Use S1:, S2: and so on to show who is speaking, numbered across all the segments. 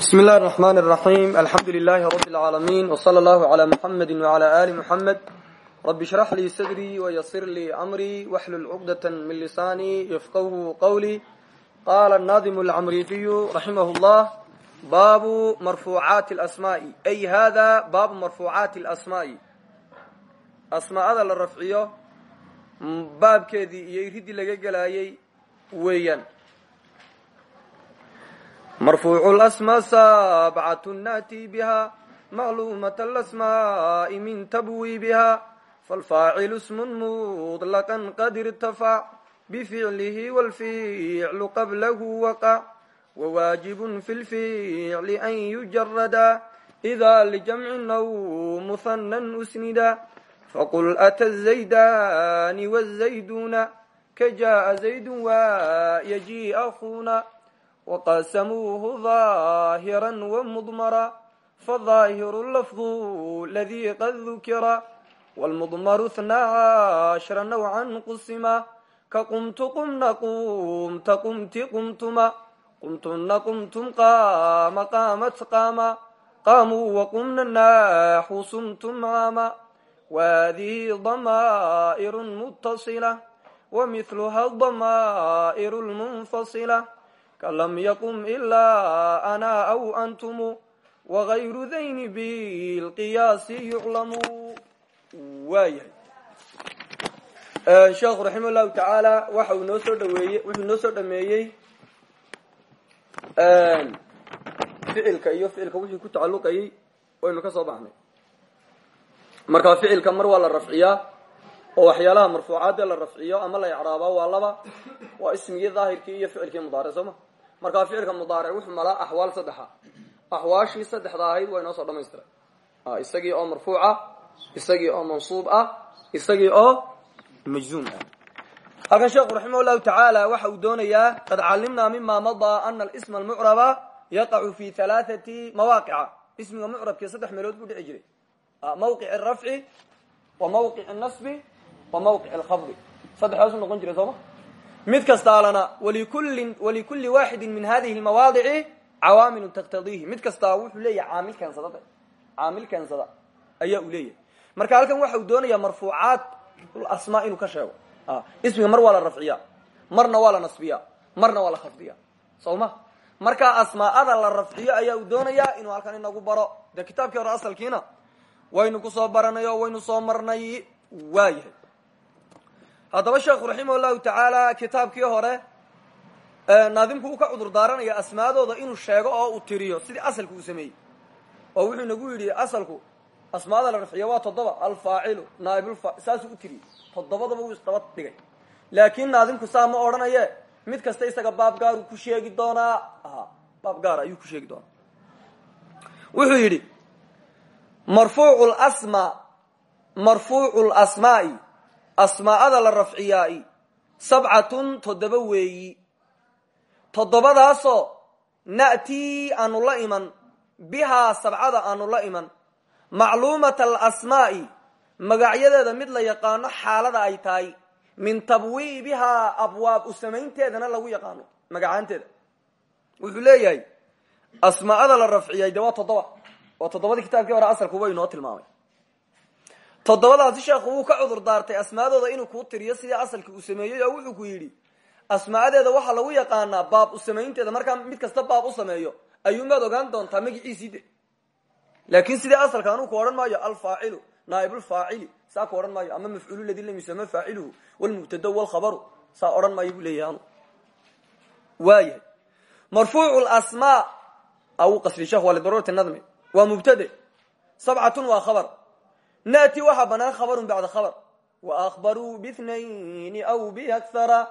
S1: بسم الله الرحمن الرحيم الحمد لله رب العالمين وصلى الله على محمد وعلى آل محمد رب اشرح لي صدري ويسر لي أمري واحلل عقدة من لساني يفقه قولي قال الناظم العمريفي رحمه الله باب مرفوعات الأسماء أي هذا باب مرفوعات الأسماء أسماء هذا للرفعية باب كذي يريد marfuucu lasma saabcatu naati biha macluumata alasmaai min tabwiibiha falfaacilu smun mudlaqan qad irtafac bificlihi walficlu qablahu waqac wawaajibun fi lficli an yujarada idaa lijamcin aw muhanan usnida faqul ata azaydaani wazayduuna ka jaaa zaydun waa yaji akuuna waqasamuuhu daahira wmudmara fadaahiru lafdu ladii qad dukira wlmudmaru thnaa cashra nawcan qusima ka qumtu qumna qumta qumti qumtuma qumtumna qumtum qaama qaamat qaama qaamuu waqumna naaxu sumtum caama waadihi damaa'iru mutasila wamiluha damaa'iru lmunfasila lam yaqum ilaa ana aw antum wagayru dayni bilqiyaasi yuclamu waayahay sheekhu raxima allahu tacaala waxa uu noo soo dhaweeyey wuxuu noo soo dhameeyey ficilka iyo ficilka wixii ku tacalluqayay waynu ka soo baxnay markaa ficilka mar waa la rafciyaa oo waxyaalaha marfuucaadee la rafciyo ama la icraaba waa laba waa ismigii daahirkii iyo ficilkii mudaaric soo markaa ficilka mudaaric wuxuu malaa axwaal saddexa axwaashii saddexda ahayd waa inoo soo dhamaystiray isagii oo marfuuca isagii oo mansuub ah isagii oo majzuum ah. Halkan sheekhu raximah llahu waxa uu doonayaa qad calimnaa mima madaa ana alisma almucraba yaqacu fi halaathati mawaaqica. Ismiga mucrabkii saddex meelood buu dhici jiray. Mawqic arafci wa mawqic nasbi wa mawqic alkhafdi saddexdaasu noqon jiray sooma mid kastaalana walikulin walikulli waaxidi min hadihi lmawaadici cawaamilu taktadiihi mid kastaa wuxuu leeyahay caamil keensada caamil keensada ayaa uu marka halkan waxa uu doonayaa marfuucaat asmaa inuu ka sheego. Ismiga mar waa la rafciya marna waa la nasbiya marna waa la khafdiya soo ma? Markaa asmaa'ada la rafciyo ayaa uu doonayaa inuu halkan inagu baro. Dee kitaabkii hore asalkiina waynu ku soo baranay oo waynu soo marnay waayahay haddaba sheekhu raximah llahu tacaala kitaabkii hore naadimku uu ka cudur daaranaya asmaadooda inuu sheego oo uu tiriyo sidii asalku uu sameeyey. Oo wuxuu nagu yidhi asalku asmaada la rafciyo waa toddoba alfaacilu naaibulfa saasuu u tiriyey toddobadaba wuu isdaba dhigay. Laakiin naadimku saa ma odhanaye mid kasta isaga baab gaaruu ku sheegi doonaa baab gaar ayuu ku sheegi doonaa. Wuxuu yidhi marfuucu lasmaa marfuucu lasmaa'i asmaa'ada la rafciyaai. Sabcatun toddoba weeyi. Toddobadaasoo na'tii aanu la iman bihaa sabcada aanu la iman. Macluumata alasmaa'i magacyadeeda mid la yaqaano xaalada ay tahay. Min tabwiibihaa abwaab u samaynteedana lagu yaqaano magacaanteeda. Wuxuu leeyahay asmaa'ada la rafciyay de waa toddoba. Oo toddobadii kitaabkii hore asalkuba inoo tilmaamay toddobadaasi sheekhu wuu ka cudur daartay asmaadooda inuu kuu tiriyo sidii asalkii uu sameeyey oo wuxuu ku yidhi asmaadeeda waxaa lagu yaqaanaa baab u samaynteeda markaa mid kasta baab u sameeyo ayuumaad ogaan doontaa magiciisii de. Laakin sidii asalka anuu ku odhan maayo alfaacilu naaibulfaacili saa ku odhan maayo ama mafcuulu ladii lam yusama faaciluhu wlmubtada wlkhabaru saa odhan maayo buu leeyahay anu. Waayahay marfuucu lasmaa au qasri sheekh waa lidaruurati nadmi waa mubtade sabcatun waa khabar naati waxaa banaan khabarun bacda khabar. Waakbaruu bithnayn aw biakhara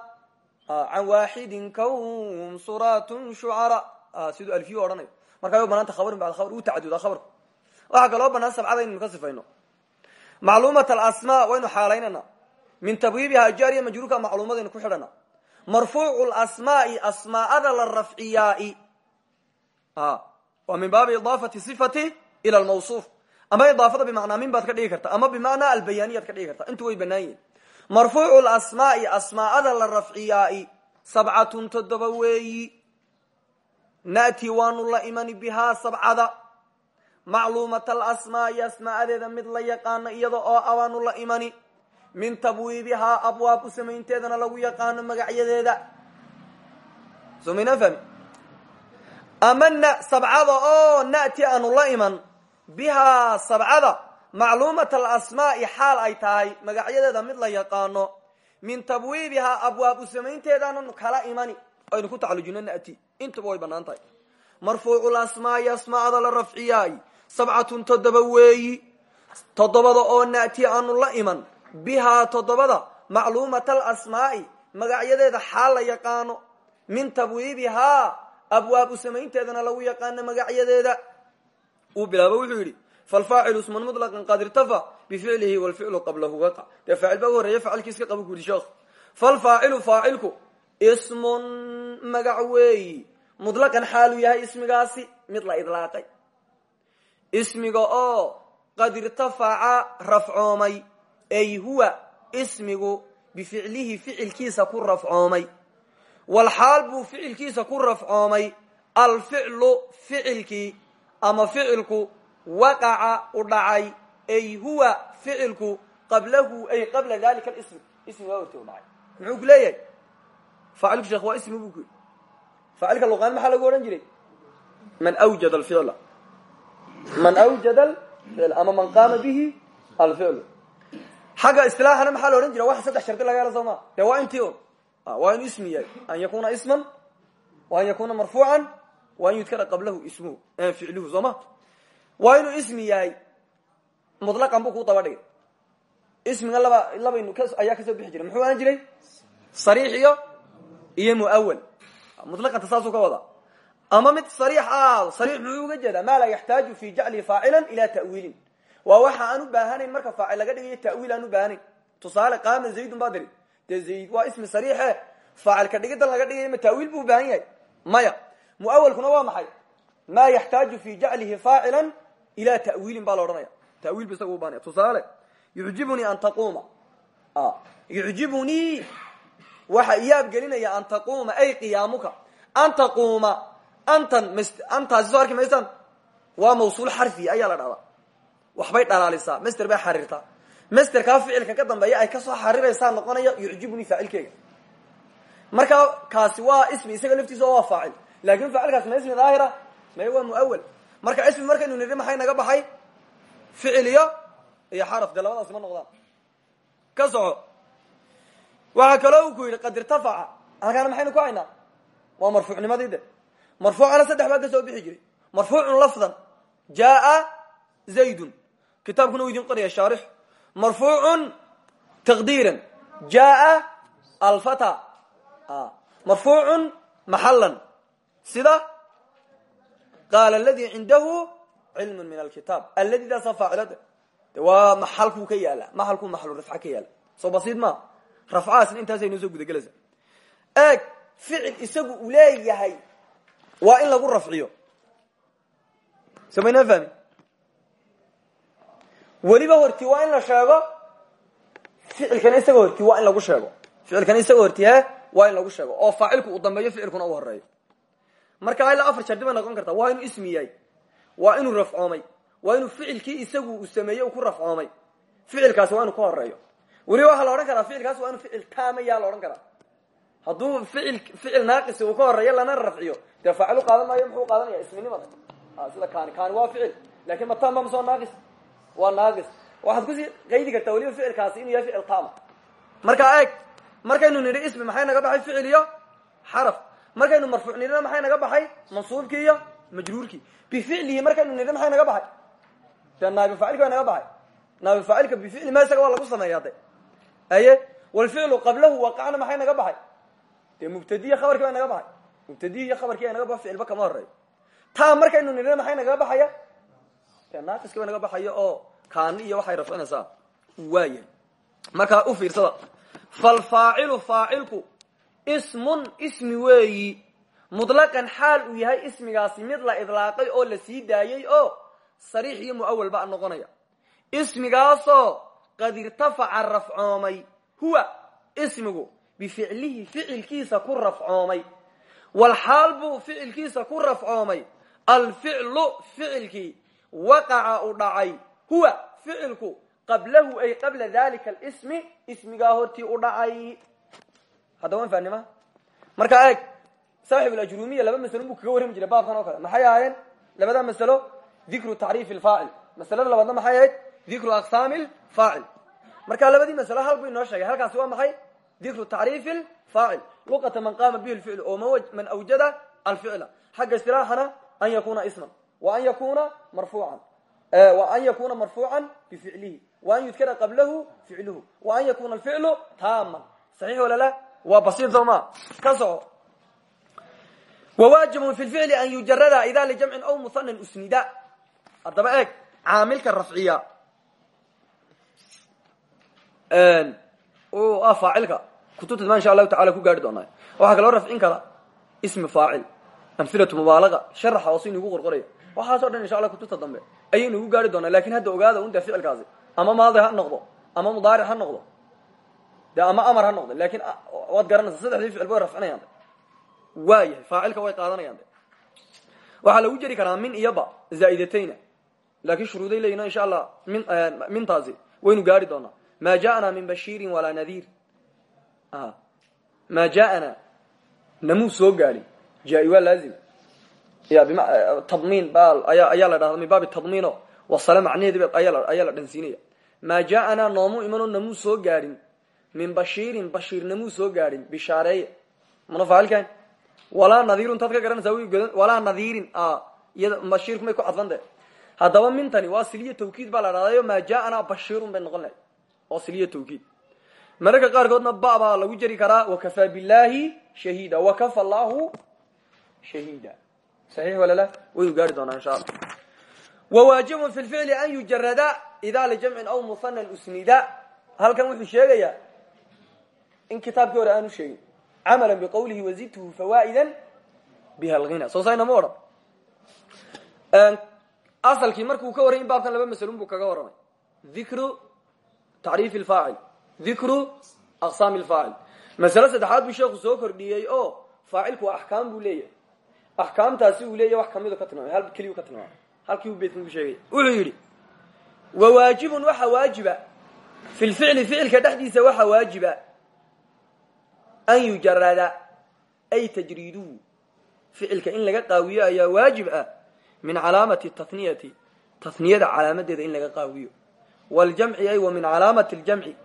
S1: can waaxidin kawm suratun shucara siduu alfiyu odhanayo. Markaa banaanta khabarun bacda khabar uu tacadudaa khabarku waxaa kaloo banaan sabcada inaynu ka sifayno. Macluumat alasmaa waynu xaalaynana min tabwiibiha jaariya majruurka macluumadaynu ku xidhana. Marfuucu lasmaai asmaa'ada la rafciyaai. Waa min baabi idaafati sifati ila lmawsuuf ama idaafada bimacnaa min baad ka dhigi karta ama bimacnaa albayaaniyaad ka dhigi karta. Intu way banaan yihiin marfuucu lasmaai asmaa'ada la rafciyaai sabcatun toddoba weeyi. Na'ti waanu la imani bihaa sabcada. Macluumata alasmaa'i asmaadeeda mid la yaqaano iyada oo abaanu la imani. Min tabwiibihaa abwaab u samaynteedana lagu yaqaano magacyadeeda. Somayna fahmi ama n sabcada oo na'ti aanu la bihaa sabcada macluumata alasmaa'i xaal ay tahay magacyadeeda mid la yaqaano min tabwiibihaa abwaab u samaynteedaananu kala imani aynu ku tacalujino na'ti intuba way bannaan tahay. Marfuucu lasmaa'i asmaada la rafciyaay sabcatun toddoba weeyi toddobada oo na'ti aanu la iman bihaa toddobada macluumata alasmaa'i magacyadeeda xaal la yaqaano min tabwiibihaa abwaab u samaynteedana lagu yaqaano magacyadeeda uu bilaabo wuxuu yidhi falfaacilu isman muطlaqan qad irtafa bificlihi wlficlu qablahu waqa dee faacil baa u horreeya facilkiis ka qaba ku yidhi sheekh. Falfaacilu faacilku ismun magac weeyi muطlaqan xaaluu yahay ismigaasi mid la idlaaqay. Ismiga oo qad irtafaca rafcoomay ay huwa ismigu bificlihi ficilkiisa ku rafcoomay. Walxaal buu ficilkiisa ku rafcoomay alficlu ficilkii ama ficilku waqaca u dhacay ay huwa ficilku qablahu ay qabla dalika ism ismigaa horti u dhacay. Muxuu ku leeyahay? Faacilku sheekh waa ismi buu ku yidhi. Faacilka luqaan maxaa lagu odhan jiray? Man awjada alficla man awjada alficl ama man qaama bihi alficlu xagga isilaaxana maxaa la odhan jira waxa saddex shardi laga helo soo ma? Dee waa intii un waa inu ismi yahay. An yakuna isman wa an yakuna marfuucan wa an yudkara qablahu ismuhu ficluhu soo ma. Waa inuu ismi yahay mutlaqan buu kuu daba dhigay ismiga laba labaynu ayaa ka soo bixi jiray. Muxuu ahaan jiray? Sariix iyo iyo muawal mutlaqanta saasuu ka wadaa ama mid sariix aado sariix muxuu uga jeedaa maa laa yaxtaaju fi jacli faacilan ila ta'wiilin. Waa waxa aan u baahanayn marka faacil laga dhigayo ta'wiil aan u baahanayn. Tusaale qaama zaydun baa diri dee zayd waa ismi sariixe faacilka dhigidan laga dhigayo ma ta'wiil buu ubaahan yahay? Maya muawalkuna waa maxay? Maa yaxtaaju fi jaclihi faacilan ila ta'wiilin baa la odhanaya. Tawiil bu isaga u baanaya. Tusaale yucjibunii an taquuma. Yucjibunii waxa iyaab gelinaya an taquuma ay qiyaamuka. An taquuma antan antaasi soo arki maysaan? Waa mawsuul xarfi ayaa la dhahdaa. Waxbay dhalaalisaa master bay xariirtaa masterkaa ficilka ka dambeeya ay ka soo xariraysaa noqonaya yucjibunii faacilkeega markaa kaasi waa ismi isaga laftiisa waa faacil laakin faacilkaasi ma ismi daahira may waa muawal marka ismi markaynu nidhi maxay naga baxay? Ficil iyo iyo xaraf. Dee labadaasi ma noqdaan. Ka soco. Waxaa kaloo uu ku yidhi qad irtafaca halkaana maxaynu ku haynaa? Waa marfuucnimadii de marfuucana saddex baa ka soo bixi jiray marfuucun lafdan jaa zaydun. Kitaabkuna u idin qoraya shaarix. Marfuucun taqdiiran jaa alfata. Marfuucun sida? Qaala aladi cindahu cilmu min alkitaab aladidaasa faacilada de waa maxalkuu ka yaalla. Maxalkuu maxalu rafca ka yaalla. Soo basiid maa rafcahaasna intaasay noo soo gudagelaysa eeg ficil isagu uu leeyahay waa in lagu rafciyo. Samaynaa fahmi? Weliba horti waa in la sheego ficilkana isaga horti waa in lagu sheego. Ficilkana isaga horti he waa in lagu sheego. Oo faacilku uu dambeeyo ficilkuna u horeeyo marka ilaa afar shardi bay noqon kartaa waa inuu ismi yahay waa inuu rafcoomay. Waa inuu ficilkii isagu uu sameeyey ku rafcoomay. Ficilkaasi waa inuu ka horeeyo weliba waxaa la odhan karaa ficilkaasi waa inuu ficil taamaya la odhan karaa. Hadduu ficil ficil naaqisi uu ka horeeyo lana rafciyo. Dee faacilu qaadan maayo muxuu qaadanaya? Isminimada sida kaani kaani waa ficil. Lakin ma taam ba masoo naaqis? Waa naaqis. Waxaad ku sii qaydi kartaa weliba ficilkaasi inuu yahay ficil taama markaa eeg. Markaynu nidhi ismi maxay naga baxay ficil iyo xaraf markaynu marfuuc nidhina maxay naga baxay? Mansuubkii iyo majruurkii. Bificlihi markaynu nidhi maxay naga baxay? Dee naabi faacilki waa naga baxay? Naabi faacilka bificli ma isaga waa lagu sameeyaa de aye walficlu qablahu waqacna maxay naga baxay? Mubtadiya khabarkii naga baxay? Mubtadiyi iyo naga baxo ficilba kama horeeyo taa markaynu nidhina maxay nagaga baxaya? Dee naaqiski naga baxaya oo kaani iyo waxay rafcinaysaa. Waayahay markaa u fiirsada. Falfaacilu faacilku ismun ismi weeyi. Mutlaqan xaal uu yahay ismigaasi mid la idlaaqay oo la sii daayey oo sariix iyo muawal baa noqonaya. Ismigaasoo qad irtafaca rafcoomay. Huwa ismigu bificlihi ficilkiisa ku rafcoomay. Walxaal buu ficilkiisa ku rafcoomay. Alficlu ficilkii waqaca u dhacay. Huwa ficilku qablahu ay qabla dalika alismi ismigaa hortii u dhacay haddaba fahnima markaa eeg saaxib alajrumiya laba masalo buu kaga warrami jiray baabkan oo kale. Maxay ahaayeen? Labada masalo dikru tacriif alfaacil masalada labaadna maxay ahayd? Dikru aqsaami alfaacil marka labadii masalo hal buu sheegay. Halkaasi waa maxay? Dikru tacriif alfaacil luqata man qaama bihi lficlu oo man awjada alficla. Xagga istilaaxana an yakuna isman wa an yakuna marfuucan. Wa an yakuna marfuucan bificlihi wa an yudkara qablahu ficluhu. Wa an yakuna alficlu taaman. Saxiix wala la waa basiid soo ma. Ka soco wwaajibun fi lficli an yujarada ida lijamcin aw muhanan usnida. Haddaba eeg caamilka rafciya. Ah faacilka. Kutubta insha allahu tacala ku gaari doonaa. Waxaa kaloo rafcin kara ismi faacil. Amhilatu mubaalaga sharaxa hoose inugu qorqoraya waxaaso dhan insha allah kutubta dambe ayaynu ugu gaari doonaa. Lakin hadda ogaada un dee ficilkaasi. Ama maadi ha noqdo. Ama mudaaric ha noqdo de ama amar ha noqdo laakiin waad garanaysa saddexdii ficil ba way rafcinayaan waa yahay faacilka way qaadanayaan de waxaa lagu jeri karaa min iyo ba zaa'idatayna laakin shuruuday leeyihiin insha allah min mintaasi waynu gaari doonaa. Ma ja'ana min bashiirin walaa nadiir. Ma ja'ana namuu soo gaadhin jaa-i waa laazim. Ya bima tadmiin ba aya ayaa la dhahda min baabi tadmiino. Wasale macnaheedi ayaa la dhansiinaya. Maa ja'ana noomuu imanoo min bashiirin bashiir namuu soo gaadhin bishaareeye mana faacilkan walaa nadiirun taad ka garanaysaa walaa nadiirin iyada bashiirku may ku cadfante haddaba mintani waa siliya tawkiid baa la dhahdayo maa ja'ana bashiirun bay noqon lahay oo siliya tawkiid mararka qaarkoodna ba baa lagu jeri karaa wakafaa billahi shahiida wakafa allahu shahiida saxiix walala waynu gaari doonaa insha allah wawaajibun fi lficli an yujarada ida lijamcin aw muhanan usnida halkan wuxuu sheegayaa in kitaabkii hore aanu sheegin camala biqawlihi wazidtuhu fawaa'idan biha alghina. Soo sayna ma odhan asalkii markuu ka warray in baabkan laba masalun buu kaga warramay. Dikru tacriif lfaacil dikru aqsaami lfaacil masale saddexaad buu sheekhu soo kordhiyey oo faacilku waa axkaam buu leeyahay. Axkaamtaasi uu leeyahy wax kamidu ka tilmaamay hal keliyu ka tilmaamay. Halkii uu beytkan ku sheegay. Wuxuu yidhi wawaajibun waxa waajiba fi lficli ficilka dhexdiisa waxa waajiba an yujarada ay tajriiduhu ficilka in laga qaawiyo ayaa waajib ah min calaamati taniyati taniyada calaamadeeda in laga qaawiyo. Wljamci ay wa min calaamati ljamci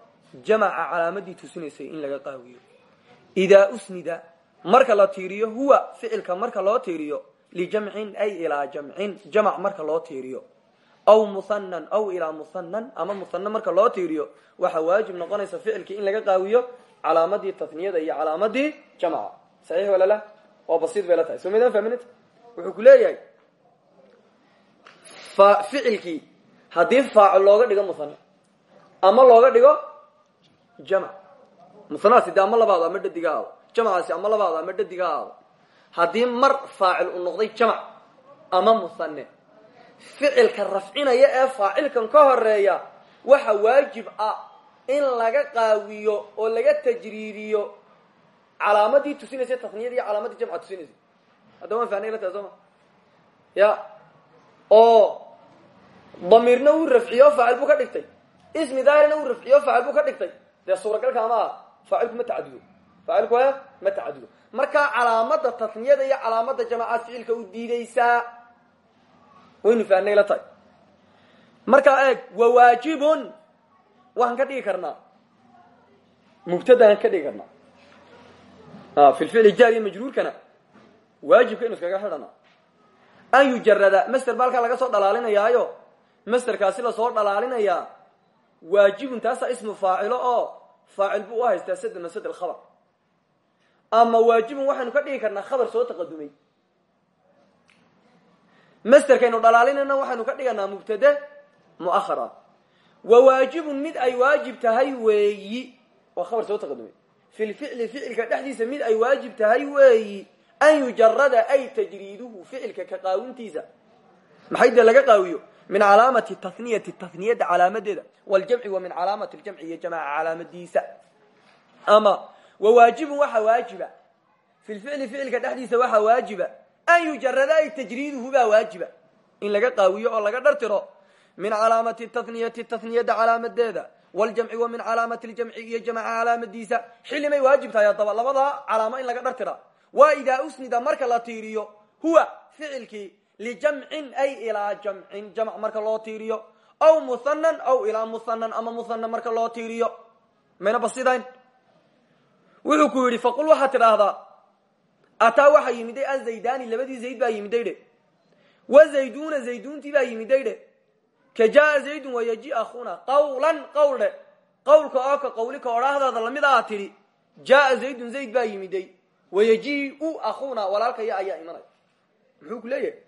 S1: jamaca calaamadii tusinaysay in laga qaawiyo. Idaa usnida marka la tiiriyo huwa ficilka marka loo tiiriyo lijamcin ay ilaa jamcin jamac marka loo tiiriyo. Aw muhanan aw ilaa muhanan ama muhana marka loo tiiriyo waxaa waajib noqonaysa ficilkii in laga qaawiyo calaamadii taniyada iyo calaamadii jamca saxiix walala waa basiid bay la tahay. Soo maydaan fahminta wuxuu ku leeyahay ficilkii haddii faacil looga dhigo muhane ama looga dhigo jamc muhanahaasi de ama labaado ama dhadiga aado jamcaasi ama labaado ama dhadiga aado mar faacil uu noqday jamc ama muhane ficilka rafcinaya ee faacilkan ka horreeya waxa waajib ah in laga qaawiyo oo laga tajriidiyo calaamadii tusinaysa taniyada iyo calaamadii jamca tusinaysa. Hadda waan fahnay la tahay sooma? Ya. Oo damiirna uu rafciyo faacil buu ka dhigtay. Ismi daarina uu rafciyo faacil buu ka dhigtay. Dee suuragalka ama ah faacilku ma tacadudo faacilku e ma tacadudo markaa calaamada taniyada iyo calaamada jamacaad ficilka u diidaysaa waynu fahnay la tahay. Markaa eeg wawaajibun waxaan ka dhigi karnaa. Mubtadaan ka dhigi karnaa. Fi lficli jaariya majruurkana waajibka inu iskaga xidhana. An yujarada master ba laga soo dhalaalinayaayo. Masterkaasi la soo dhalaalinayaa waajibun taasaa ismu faacilo oo faacil buu u haystaa sad alkhabar ama waajibun waxaynu ka dhigi karnaa khabar soo taqadumay. Masterkaynu dhalaalinayna waxaynu ka dhiganaa mubtade muahara wawaajibun mid ay waajib tahay weeyi. Waa khabar soo taqadumay fi lficli ficilka dhexdiisa mid ay waajib tahay weeyi. An yujarada ay tajriiduhu ficilka ka qaawintiisa. Maxay dee laga qaawiyo? Min calaamati taniyati taniyada calaamadeeda. Waljamci wa min calaamati ljamci iyo jamaca calaamadiisa. Ama wawaajibun waxa waajiba. Fi lficli ficilka dhexdiisa waxaa waajiba. An yujarada ay tajriiduhu baa waajiba. In laga qaawiyo oo laga dhartiro min calaamati taniyati taniyada calaamadeeda wljamci wa min calaamati ljamci iyo jamca calaamadiisa xilli may waajib tahay haddaba labadaa calaamo in laga dhartira. Waa idaa usnida marka la tiiriyo huwa ficilkii lijamcin ay ilaa jamcin jamc marka loo tiiriyo aw muhanan aw ilaa muhanan ama muhana marka loo tiiriyo. Mayna basidayn? Wuxuu ku yidhi faqul waxaad tidhaahdaa ataa waxaa yimiday azaydani labadii zayd baa yimiday dhe wa ka jaa zaydun wayaji akhuna qawlan qowl dhe qawlka oo ka qawlika odhaahdaada la mid aa tidhi jaaa zaydun zayd baa yimiday. Wayaji-u akhuna walaalkaya ayaa imanay. Muxuu ku leeyahay?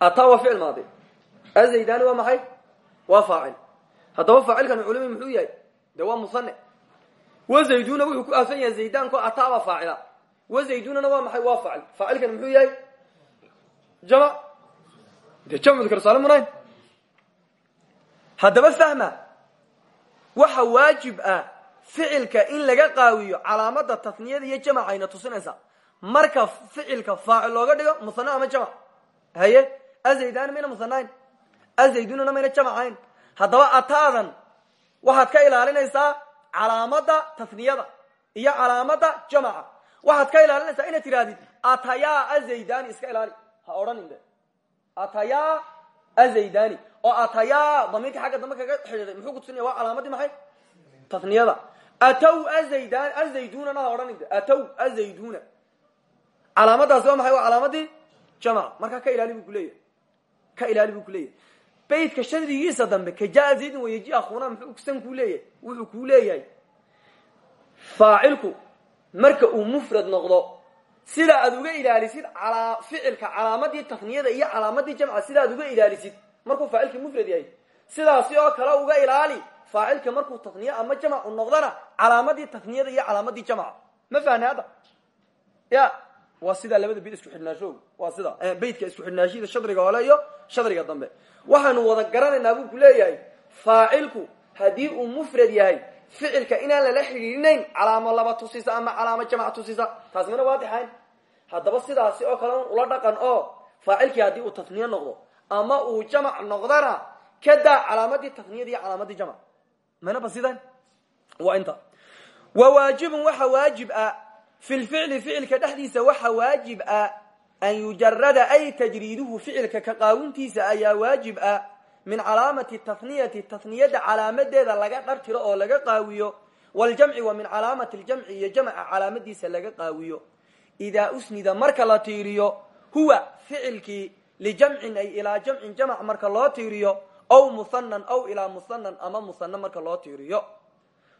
S1: Ataa waa ficil maadi. Azaydani waa maxay? Waa faacil. Haddaba faacilkan culimi muxuu yahay? De waa musane wa zayduna wuxuu ku aafsan yahay zaydaanko ataa baa faacila. Wa zaydunana waa maxay? Waa faacil. Faacilkan haddaba fahma waxa waajib ah ficilka in laga qaawiyo calaamada taniyada iyo jamc ayna tusinaysaa marka ficilka faacil looga dhigo musane ama jamc haye? Azaydani mayna musanayn azaydunana mayna jamcayn haddaba ataadan waxaad ka ilaalinaysaa calaamada taniyada iyo calaamada jamca waxaad ka ilaalinaysaa inaad tirahdid atayaa azaydani iska ilaali. Ha odhanin de atayaa azaydani. Oo atayaa damiirka xagga dambe kaga xidhiiday muxuu kutusinaya waa calaamadii maxay? Taniyada atow azaydan azaydunana ha odhanin atow azayduna. Calaamadaasi waa maxay waa calaamadii jamc markaa ka ilaali bu kuleeyahay ka ilaali buu kuleeyahay beytka shadrigiisa dambe ka jaa zaydin wayaji akhuna muxuu kusan kuu leeyahay. Wuxuu kuu leeyahay. Faacilku marka uu mufrad noqdo sida aad uga ilaalisid alaa ficilka calaamadii taniyada iyo calaamadii jamca sida aad uga ilaalisid markuu faacilkii mufrad yahay sidaasi oo kale uga ilaali faacilka markuu taniye ama jamcu noqdona calaamadii taniyada iyo calaamadii jamca ma fahna hadda? Ya waa sidaa labada beyt isku xidhnaasho waa sida beytka isku xidhnaashida shadriga hole iyo shadriga dambe. Waxaanu wada garanaynaa buu ku leeyahay faacilku haddii uu mufrad yahay ficilka inaan lala xidhiirinayn calaamo laba tusisa ama calaamo jamc tusisa taas waadixayn haddaba sidaasi oo kale un ula dhaqan oo faacilkii haddii uu taniye noqdo ama uu jamc noqdana kadaa calaamadii taniyada iyo calaamadii jamc mana basidan waa inta. Wa waajibun waxa waajib ah fi lficli ficilka dhexdiisa waxa waajib ah an yujarada ay tajriiduhu ficilka ka qaawintiisa ayaa waajib ah min calaamati taniyati taniyada calaamadeeda laga dhartiro oo laga qaawiyo waljamci wa min calaamati ljamci iyo jamca calaamadiisa laga qaawiyo. Idaa usnida marka la tiiriyo huwa ficilkii lijamcin ay ilaa jamcin jamc marka loo tiiriyo aw muhanan aw ilaa muhanan ama muhane marka loo tiiriyo.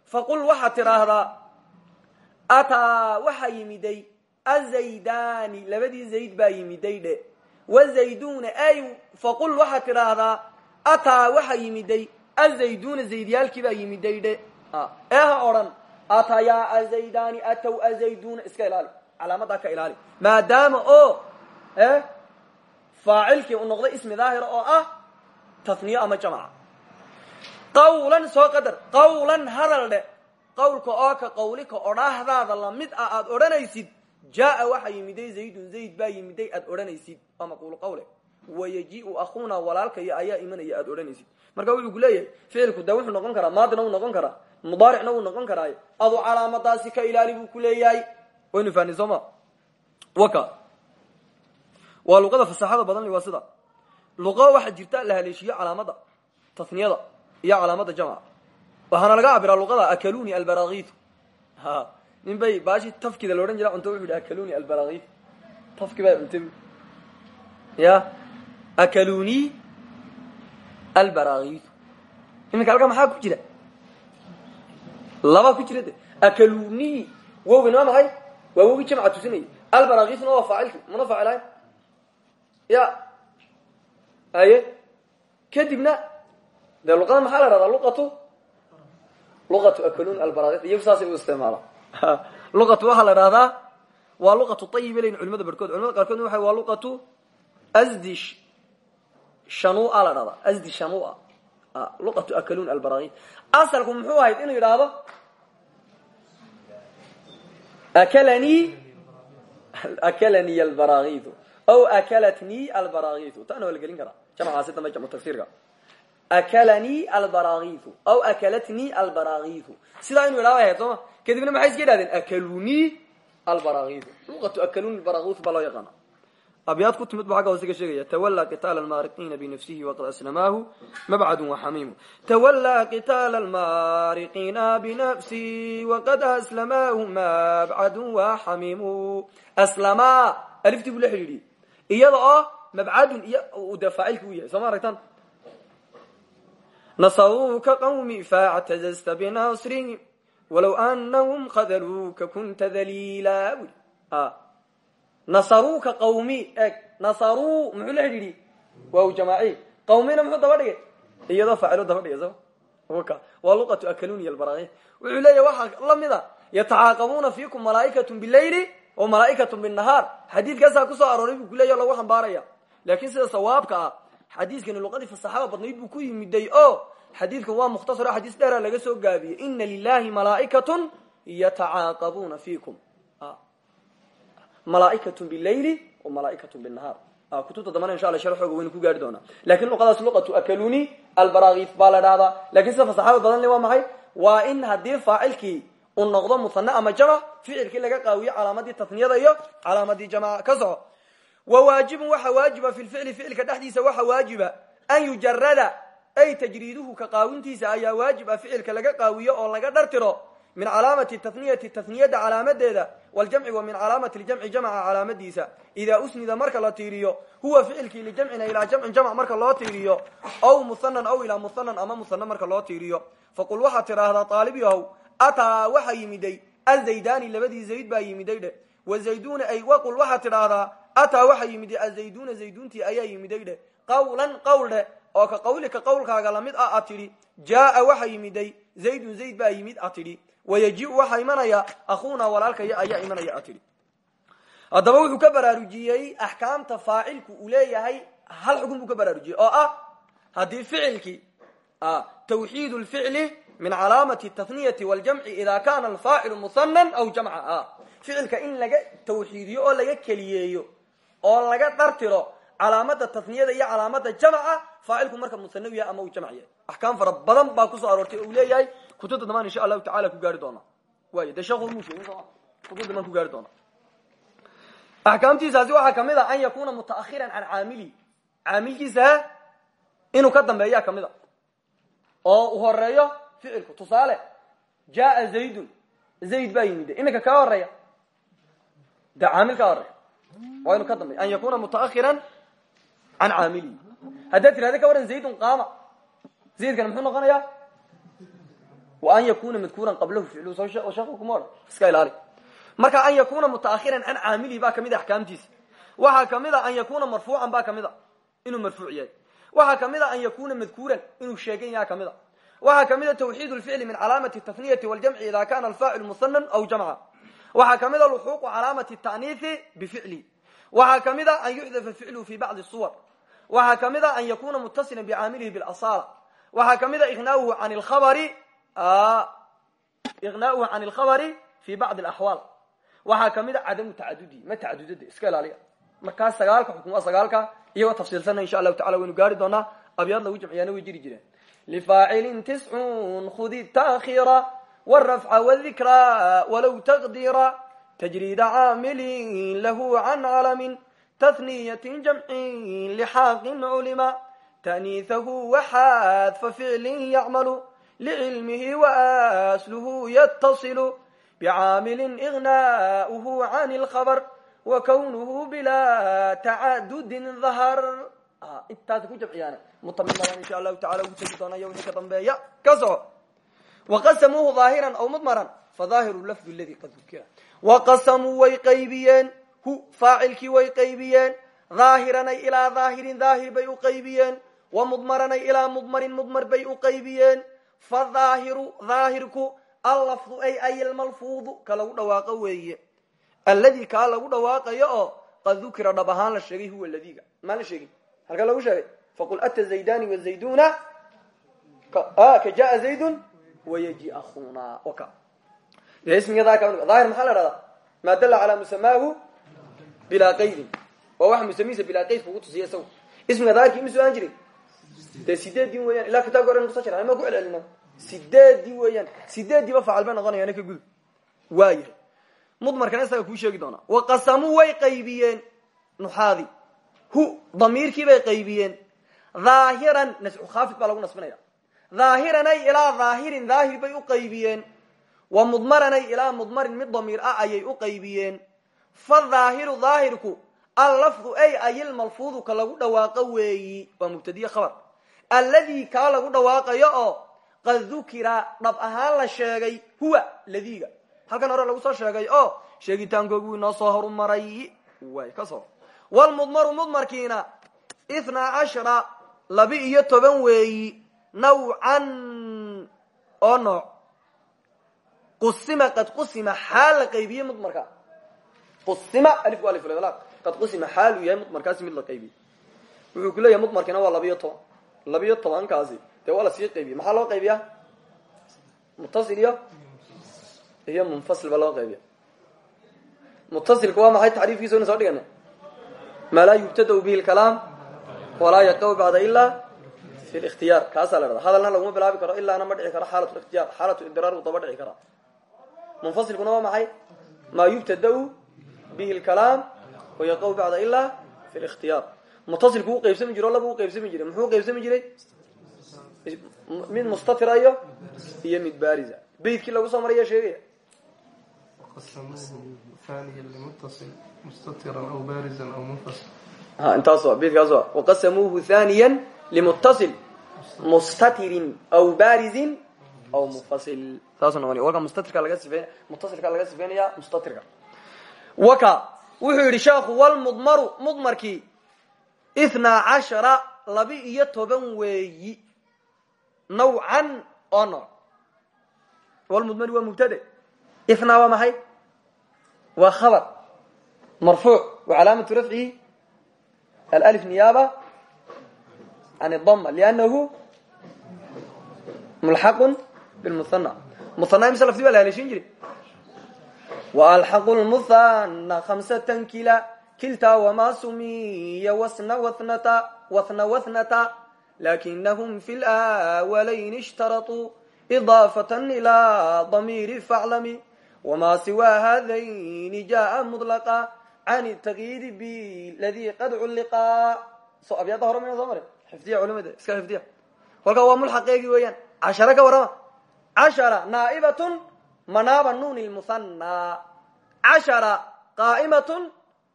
S1: Faqul waxaad tidhaahdaa ataa waxaa yimiday azaydani labadii zayd baa yimiday dhe. Wazayduna ay faqul waxaad tidhaahdaa ataa waxaa yimiday azayduna zaydyaalkii baa yimiday dhe. Ee ha odhan atayaa azaydani atow azayduna iska ilaali. Calaamadaa ka ilaali. Maadaama oo faacilkii uu noqday ismi daahira oo ah taniyo ama jamca qawlan soo qadar qawlan hadal dhe. Qawlka oo ka qawlika odhaahdaada la mid ah aad odhanaysid jaaa waxaa yimiday zaydun zayd baa yimiday aad odhanaysid waa maquulu qawle wayaji-u akhuna walaalkaya ayaa imanaya aad odhanaysid. Marka wuxuu ku leeyahay ficilku de wuxuu noqon karaa maadina wuu noqon karaa mudaaricna wuu noqon karaa adu calaamadaasi ka ilaali buu ku leeyahay. Waynu fahni soo ma? Waka. Waa luqada fasaxada badan waa sida. Luqa waxaa jirta la haleeshiyo calaamada taniyada iyo calaamada jamca waxaana laga cabiraa luqada akaluni albarakit ha nin baashi tafkida la odhan jira cunto wuxu yidhi akaluni albarakit tafki baa cuntay. Ya akaluni albarakit iminka halkaa maxaa ku jira laba ku jira de akaluni wowgin waa maxay waa wogi jamca tusinaya albarakitna waa faacilki mana faacilayn ya aye kadibna dee luqada maxaa la dhahdaa luqatu luqatu akalun albarakit iyagu saasay u isticmaala luqatu waxaa la dhahdaa waa luqatu ayiba leyin culimada barhkood culimada qaarkoodna waxa waa luqatu asdi shanua la dhahdaa asdi shanua luqatu akalun albarakit asalku muxuu ahayd inuu yidhaahdo akalanii akalanii albarakidu aw akalatnii albarakidu taana waa la gelin karaa jamcaasi dambe jamcu tagsiirka akalanii albarakidu aw akalatnii albarakidu sidaa inu idhaaba ahayd sooma kadibna maxay iska idhahdeen akalunii albarakidu luqatu akaluni barakid baa loo yaqaana abyaad ku timid bu agga hoose ka sheegaya twalى qitaal اlmaariqiina binafsihi waqad aslamaahu mabcadu waxamiimu twalى qitaal اlmaariqiina binafsihi waqad aslamaahu mabcadu waxamiimu aslamaa aliftii buu la xidhiidhiyey iyada oo mabcadun iyo de faacilki u yahay soo ma aragtan nasaruuka qawmi faاctazazta binasrihim walow anahum khadaluuka kunta daliila bui nasaruuka qawmi eg nasaruu muxuu la xidhiidhi? Qawmina muxuu daba dhigay? Iyadoo faacilo daba dhigay so waa luqatu akaluniya albaraki wuxuu leeyahy waxaa la mid a yatacaaqabuuna fiikum malaaikatun bileyli wa malaaikatun binnahaar. Xadiidkaasaa ku soo arooray buu kuleeya lagu xambaaraya. Laakin sida sawaabka ah xadiiskani luqadii fasaxada badnayd buu ku yimiday o xadiidkan waa mukhtasaro xadiis dheera laga soo gaabiyey ina lilahi malaaikatun yatacaaqabuuna fiikum malaaikatun bileyli wa malaaikatun binnahaar kutubta dambana insha alla sharxooga waynu ku gaari doonaa. Lakin luqadaas luqatu akaluni albarakif baa la dhahdaa. Lakin sida fasaxada badan le waa maxay? Waa in haddii faacilkii uu noqdo muhane ama jamac ficilkii laga qaawiyo calaamadii tasniyada iyo calaamadii jamaca ka soco. Wa waajibun waxa waajiba fi lficli ficilka dhexdiisa waxa waajiba an yujarada ay tajriiduhu ka qaawintiisa ayaa waajib ah ficilka laga qaawiyo oo laga dhartiro min calaamati taniyati taniyada calaamadeeda wljamci wa min calaamati ljamci jamca calaamadiisa idaa usnida marka la tiiriyo huwa ficilkii lijamcina ilaa jamcin jamc marka loo tiiriyo aw muhanan aw ilaa muhanan ama muhane marka loo tiiriyo faqul waxaad tidhaahdaa aalib yahow ataa waxa yimiday azaydani labadii zayd baa yimiday dhe wazayduna ay waqul waxaad tidhaahdaa ataa waxa yimiday azayduna zayduntii ayaa yimiday dhe qawlan qowl dhe oo ka qawlika qowlkaaga la mid ah a tidhi jaaa waxa yimiday zaydun zayd baa yimid a tidhi wayaji-u waxaa imanaya akhuuna walaalkaya ayaa imanaya a tidhi. Haddaba wuxuu ka baraarujiyey axkaamta faacilku uu leeyahay hal xukun buu ka baraarujiyey oo ah haddii ficilkii twxiid lficli min calaamati taniyati wljamci ida kana alfaacilu muhanan aw jamca ficilka in laga tawxiidiyo oo laga keliyeeyo oo laga dhartiro calaamada taniyada iyo calaamada jamca faacilku marka muhanaw yahay ama uu jamc yahay. Axkaam fara badan baa ku soo aroortay oo uu leeyahay kutubta damaan insha allahu tacala ku gaari doona way de sheekhu soo kutubta damaan ku gaari doona axkaamtiisaasi waxaa ka mid a an yakuna mutaahiran can caamili caamilkiisa inuu ka dambeeyaa ka mid a oo u horeeyo ficilku tusaale jaaa zaydun zayd baa yimid iminka kaa horreeya de caamil kaa horreeya waa inuu ka dambeeya an yakuna mutaahiran can caamilihi haddaad tirahda ka waran zaydun qaama zaydkana muxuu noqonayaa wa an yakuna madkuuran qablahu ficlu sheekhu kuma odhan iska ilaali marka an yakuna mutaahiran can caamilihi baa ka mid a axkaamtiisa waxaa ka mid an yakuna marfuucan baa ka mid a inuu marfuuc yahay waxaa an yakuna madkuuran inuu sheegan yaha ka mid a waxaa ka mid a twxiid lficli min calaamati taniyati wljamci ida kana alfaacil muhanan aw jamca waxaa ka mid a luxuuqu calaamati taniihi bificli waxaa ka mid a an yuxdafa ficluhu fi bacdi suwar waxaa ka mid a an yakuna mutasila bicaamilihi bilasala waxaa ka mid a inaauhu an lkhabari iqnaauhu can lkhabari fi bacdi alaxwaal waxaa ka mid a cadamu tacadudi ma tacadudada iska ilaaliya markaa sagaalka xukm waa sagaalka iyagoo tafsiilsana insha allahu tacala waynu gaari doonaa abyaad lagu jamciyaana way jiri jireen lifaacilin tiscun khudi takhira wrafca wdikra walow taqdira tajriida caamilin lahu can calamin tahniyatin jamcin lixaaqin culima ta'niihahu waxaadfa ficlin yacmalu licilmihi waasluhu yatasilu bcaamilin ignaauhu can lkhabr wa kawnuhu bilaa tacadudin dahar intaas ku jamciyaan mutamimadan insha allahu tacala ugu tegi doona iyo wixii ka dambeeya ka soco waqasamuuhu dhaahiran aw mudmaran fadaahiru lafdu ladi qad dukira waqasamuu way qaybiyeen hu faacilkii way qaybiyeen dhaahiranay ilaa dhaahirin dhaahir bay u qaybiyeen wa mudmaranay ilaa mudmarin mudmar bay u qaybiyeen fadhaahiru dhaahirku allafdu ay ay almalfuudu ka lagu dhawaaqo weeye alladii kaa lagu dhawaaqayo oo qad dukira dhab ahaan la sheegay huwa ladiga maa la sheegin halkaa lagu sheegay faqul ata zaydani wazayduna ka jaa zaydun wayaji ahuna ka ismiga daahir maxaa la dhahdaa maa dalla calaa musamaahu bilaa qaydin waa waxa musamihiisa bilaa qayd kugu tusiya isagu ismiga daahirki imisoo aan jirin dee sideeddii weeyaan? Ilaa kitaabka hore nusa jira? Ma ku celcelina sideeddii weeyaan? Sideeddiiba facal bay noqonayaan ka gudub waayahay mudmarkana isaga kuu sheegi doonaa. Waqasamuu way qaybiyeen nuxaadi. Hu damiirkii bay qaybiyeen. Dhaahiran nascu khaafid baa lagu nasbinaya dhaahiranay ilaa dhaahirin dhaahir bay u qaybiyeen. Wa mudmaranay ilaa mudmarin mid damiir ah ayay u qaybiyeen. Fadhaahiru dhaahirku allafdu ay ayilmalfuudu ka lagu dhawaaqo weeyi. Waa mubtadiye khabar alladii kaa lagu dhawaaqayo oo qad dukira dhab ahaan la sheegay huwa ladiiga. Halkan hore lagu soo sheegay oo sheegitaankoogu inoo soo horumaray way ka soo. Wlmudmaru mudmarkiina ithnaa cashara laba iyo toban weeyi nawcan oo nooc. Qusima qad qusima xaal la mudmarka. Qusima laq qad qusima xaaluu yahay mudmarkaasi mid la qaybiyey wuxuu ku leeyahay mudmarkiina waa labiyo toban labiyo tobankaasi. Dee waa la sii qaybiyey maxaa loo qaybiyaa mutasil iyo? Iyo munfasil baa loo qaybiya. Mutasilka waa maxay? Tacriifkiisa waynu soo dhigana maa laa yubtadau bihi lkalaam walaa yaqaw bacda ilaa fi likhtiyaar kaasaa la hadalna laguma bilaabi karo ilaana ma dhici karo xaalat likhtiyaar xaalatu idraar uu daba dhici karaa munfasilkuna waa maxay? Maa yubtadau bihi lkalaam wayaqaw bacda ilaa fi likhtiyaar mutasilku u qaybsami jiro laba u qaybsami jiray muxuu qaybsami jiray? Mid mustatira iyo iyo mid baariza. Beytkii lagu soo maraya sheegaya intaas waqasamuuhu thaniya limutasil mustatirin aw barizin aw mufasil saasuu noqonaya waka mustatirka laga sifey mutasilka laga sifeynaya mustatirka. Waka wuxuu yidhi sheekhu walmudmaru mudmarkii ithnaa cashara laba iyo toban weeyi. Nawcan oo nooc. Walmudmari waa mubtade. Ithnaa waa maxay? Waa khabar. Marfuuc wa calaamatu rafcihi alif niyaaba can dama liannahu mulxaqun bilmuhana muhana imse lafdi baa la haleeshin jiri waalxaqu lmuhana khamsatan kila kiltaa wamaa sumiya wasna wathnata wathna wathnata lakinahum fi lawalayn ishtaraطuu idaafatan ilaa damiiri faclami wamaa siwaa hadayni jaa mudlaqa can takyidi biladii qad culliqaa so abyaada hore mayna soo marin xifdiya iska xifdiya kolkaa waa mulxaqeegi weeyaan cashare ka warrama cashara naa'ibatun manaaba nuuni lmuhanna cashara qaa'imatun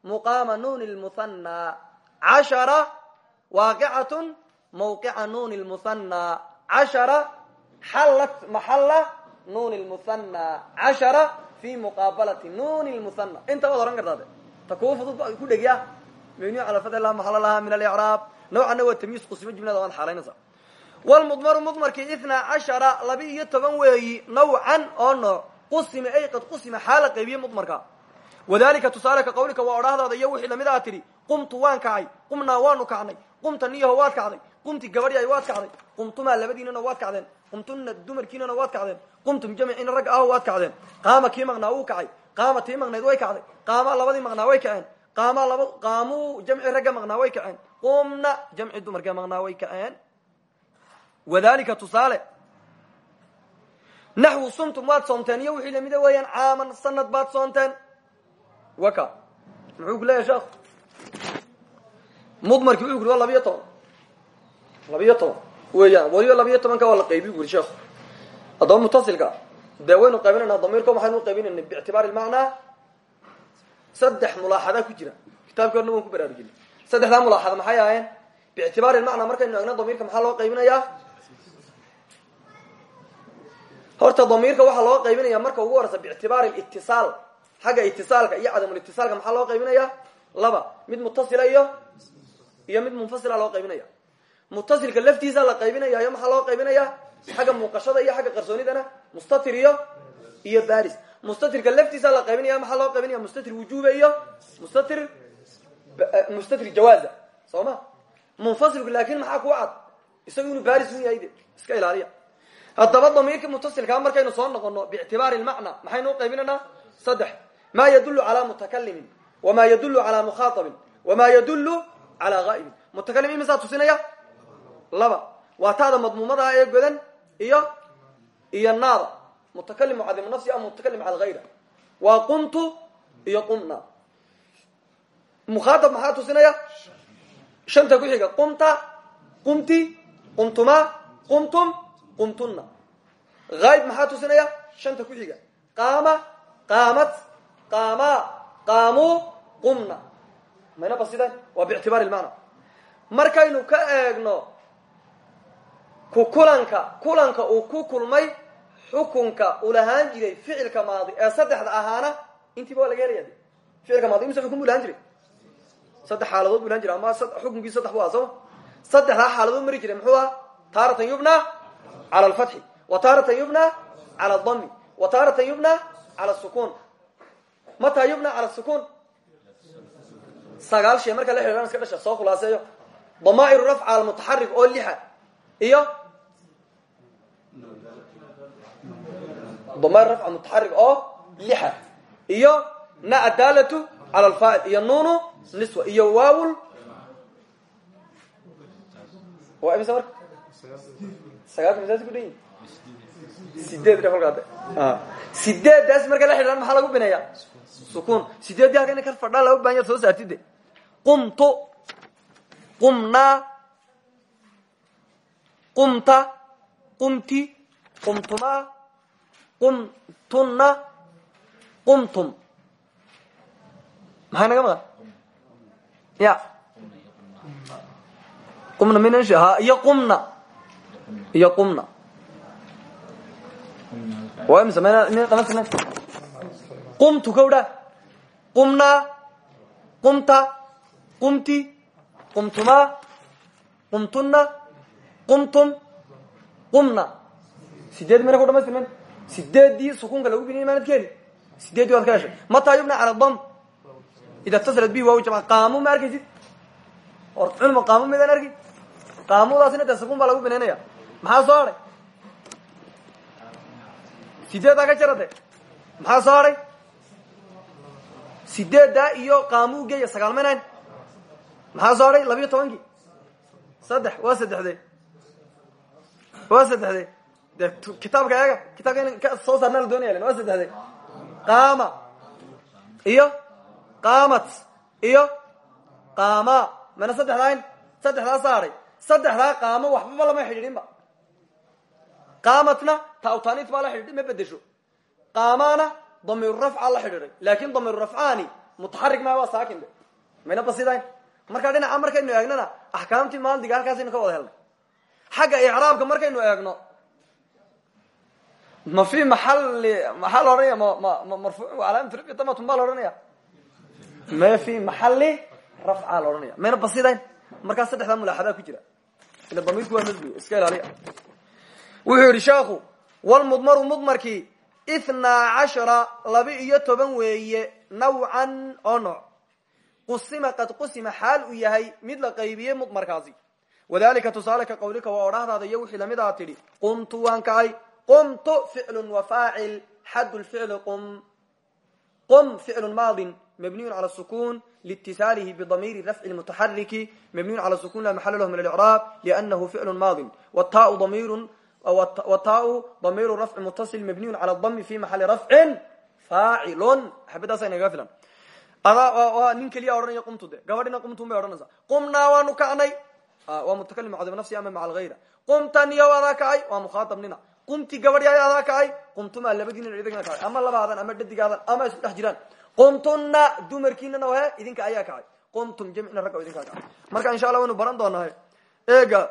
S1: muqaama nuuni lmuhanna cashara waaqicatun mawqica nuuni lmuhanna cashara xallat maxalla nuuni lmuhanna cashara fi muqaabalati nuuni lmuhanna inta waad ohan kartaa de ta kuwa fudud ku dhegya mebniyu cala fadl la maxala laha min alicraab nawcanna waa tamyiis qusimo jumlada waad xaalaynaysaa wlmudmaru mudmarkii ithnaa cashara laba iyo toban weeyi nawcan oo nooc qusima ay qad qusima xaala qaybiye mudmarka wadalika tusaale ka qawlika waa odhaahdaada iyo wixii la mid aa qumtu waan kacay qumnaa waanu kacnay qumta niyaho waad kacday qumti gabadhi waad kacday qumtumaa labadiinana waad kacdeen qumtuna dumarkiinana waad kacdeen qumtum jamciina ragga aho waad kacdeen qaama kii maqnaa wuu kacay qaama tii maqnayd way kacday qaamaa labadii maqnaa way kaceen qaamaa laba qaamuu jamci ragga maqnaa way kaceen qumna jamci dumarka maqnaa way kaceen. Wadalika tusaale naxwu sumtum waad soomteen iyo lamida weeyaan caaman sanad baad soomteen waka. Muxuu ku leeyahay sheekh mudmarki wuxuu ku waa labiyo toban? Labiyo toban. Weeyaan waliba labiyo tobanka waa la guri sheekhu haddaba mutasilka dee waynu qaybinayna damiirka waxaynu qaybinayna biictibaari lmacnaa saddex mulaaxada ku jira. Kitaabkii horna waan ku baraarujinay saddexdaa mulaaxada maxay ahaayeen? Biictibaari lmacnaa markaynu egno damiirka maxaa loo qaybinayaa? Horta damiirka waxaa loo qaybinaya marka ugu horeysa biictibaari litisaal xagga itisaalka iyo cadamulitisaalka maxaa loo qaybinaya laba mid mutasila iyo iyo mid munfasila loo qaybinaya mutasilka laftiisa la qaybinayayo maxaa loo qaybinaya xagga muuqashada iyo xagga qarsoonidana mustatir iyo iyo baris mustatirka laftiisa la qaybinaya maxaa loo qaybinaya mustatir wujuba iyo mustatir mustatir jawaaza. Soo ma munfasilku laakin maxaa ku cad? Isaga inuu baris un yahay iska ilaaliya. Haddaba damiirka mutasilkaa markaynu soo noqono biictibaari lmacna maxaynu u qaybinaynaa? Saddex ma yadulu calaa mutakalimin wama yadulu calaa mukhaaabin wama yadulu calaa haa'ibin mutakalim imisaa tusinaya? Laba. Waa taada madmuumadaha ee godan iyo iyo naada. Mutakalim mucadimu nafsi ama mutakalim cala hayra waa qumtu iyo qumna mukhaaab maxaa tusinaya? Shanta ku xiga. Qumta qumti qumtuma qumtum qumtunna haayib maxaa tusinaya? Shanta ku xiga. Qaama qaamat qaamaa qaamuu qumna mayna basidan waa biictibaari lmacna markaynu ka eegno ku kulanka kulanka uu ku kulmay xukunka uu jiray ficilka maadi ee saddexda ahaana intiiba waa laga helaya ficilka maadi imise xukun bu lahaan jiray saddex xaaladood bu lahan jiray ama xukunkii saddex bu aha sooma saddexdaa xaaladood jiray muxuu aha taaratan yubna cala alfatxi wa taaratan yubna cala adami wa taaratan yubna cala sukuun mataa yubna cala sukuun sagaal shay marka la xidhan iska dhasha soo khulaaseeyo damaa'iru rafca almutaxarik oo lixa. Iyo? Damair rafca mutaxarik oo lixa. Iyo? Na adaalatu cala alfaacil iyo nuunu niswa. Iyo waawul. Waa imisa marka? Sagaalka misaas ku dhan yihiin sideed kolkaade sideeddaas marka la xidhaan maxaa lagu bineeya sukuun sideeddii halka ina ka fadhaa laba baan yar soo saartide qumtu. Qumnaa qumta. Qumti. Qumtumaa qumtunna. Qumtum. Maxay naga maqan ya. Qumna minsh ha iyo qumna. Iyo qumna. Waa imse mayna mina dhamantirna qumtu kawdha qumnaa qumta qumti qumtumaa qumtunna qumtum qumna. Sideed mina ku dhamaystirmen sideeddii sukuunka lagu biniy maanad ka heli sideeddii waad ka heshay mataa yubna cala dam. Ida tasalat bi waaw jamc qaamu ma or culma qaamu midaan arki? Qaamudaasina dee sukuun baa lagu binaynaya maxaa soo hadhay hadhay sideeddaa iyo qaamuu geeya sagaal maynayn maxaa soo hadhay labiyo tobankii saddex. Waa saddexde waa saddexde de kitaabka eega. Kitaabka in ka soo saarna la waa saddexde qaama. Iyo qaamat. Iyo qaama. Mana saddexdaayn saddexdaa saaray. Saddexdaa qaamo waxbaba lama xidhiidhinba. Qaamatna taawtaaniit baa la xidhiidhay ma bedesho qaamaana damiiru rafca la xidhiidhay. Laakin damiiru rafcaani mutaxarik maa waa saakin de mayna basidayn markaa dhinaca markaynu eegnana axkaamtii maandiga halkaasaynu ka wada helnay xagga icraabka markaynu eegno ma fi maxali maxaa la rafci damatun baa la odhanaya ma fi maxali rafca la odhanaya mayna basidayn markaa saddexdaa mulaaxadaa ku jira. Ila damiirku waa nasbi iska ilaaliya. Wuxuu yidhi sheekhu walmudmaru mudmarkii ithnaa cashara laba iyo toban weeye nawcan oo nooc. Qusima qad qusima xaal uu yahay mid la qaybiyey mudmarkaasi wadalika tusaale ka qawlika waa odhahdaada iyo wixii la mid aa tidhi qumtu waan qumtu ficlu wa faacil xad lficli qum. Qum ficlu maadin mabniyu cala sukun liitisaalihi bidamiiri rafci mutaxariki mabniyu cala sukun la maxala lahu min alcraab lianahu ficlu maadin. Wtaau damiru wtaau damiru rafci mutasil mabniyun cala dami fi maxali rafcin faacilun xabadaasa inaga filan nin keliya odhanaya qumtu de gabadhina qumtun bay odhanaysaa qumnaa waanu kacnay waa mutakalim cadiim nafsi ama maca alghayra qumtaniyo adaa kacay waa mukhaatabnina qumti gabadhi ay adaa kacay qumtumaa labadiina idagna kacay ama labaadan ama dhadigaadan ama isku dhex jiraan qumtunna dumarkiinana he idinka ayaa kacay qumtum jamcina ragga idinkaa kacay marka insha allah waynu baran doonaa eega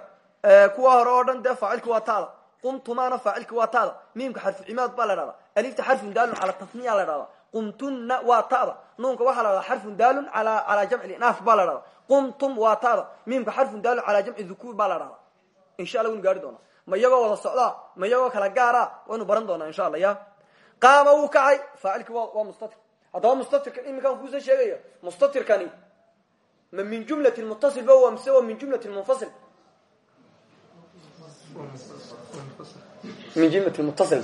S1: kuwa hore oo dhan dee faacilki waa taada qumtumaana faacilki waa taada. Miimka xarfu cimaad baa la dhahdaa alifta xarfun daalun cala tasniya la dhahdaa qumtunna waa ta'da nuunka waxaa la dhahdaa xarfun daalun calaa jamci inaaf baa la dhahdaa qumtum waa ta'da miimka xarfun daalun calaa jamci dhukuur baa la dhahdaa insha allah waynu gaari doonaa. Ma iyagoo wada socdaa? Ma iyagoo kala gaara waynu baran doonaa insha allah ya qaama wuu kacay. Faacilki waa mustatir. Haddaba mustatirka iminkaan kuusa sheegaya. Mustatirkani ma min jumlati muttasil ba mise waa min jumlati munfasil min jumlati muttasil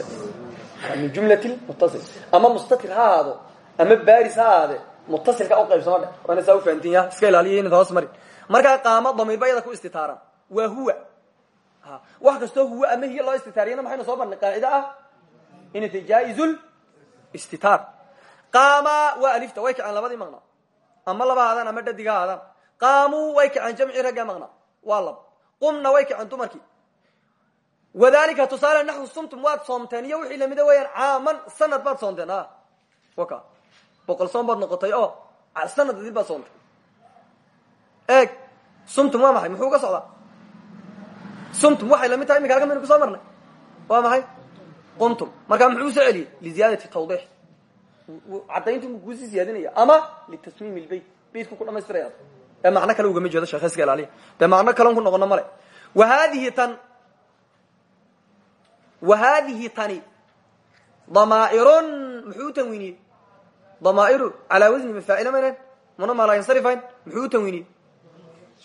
S1: min jumlati muttasil ama mustatir ha ahaado ama baris ha ahaade mutasilka uqaybsamo dhe waana saa ufahantin ya iska ilaaliya inad hoos mari markaa qaamo damiirba iyada ku istitaaran waa huwa wax kastoo huwa ama hiya loo istitaariyana maxaynu soo marnay qaacida ah inay tahy jaa-izul istitaar qaama waa alifta way kaceen labadii maqnaa ama laba haadaan ama dhadiga haadaan qaamuu way kaceen jamcii raggaa maqnaa waa lab qumna way kaceen dumarkii wadalika tusaale naxwu sumtum waad soomteen iyo wixii lamida weeyaan caaman sanad baad soomteen a waka. Boqol soom baad noqotay oo sanad adib baad soontay eeg sumtum waa maxay? Muxuu ka socdaa? Sumtum waxay la mid tahay iminka halkan maynu ku soo marnay. Waa maxay? Qumtum. Markaa muxuu u soo celiyey liziyaadati tawdiix. Caddayntu mu kuusii siyaadinaya. Ama litasmiim ilbeyt beytku ku dhamaystiraya ee macno kale ugama jeedo sheekh iska ilaaliya dee macno kalen ku noqono male. Wa haadihi tan wa haadihi tani damaairun muxuu u tanwiiniyey damaa'iru calaa wasni mafaacila maynan muna maalayansarifayn muxuu u tanwiiniyey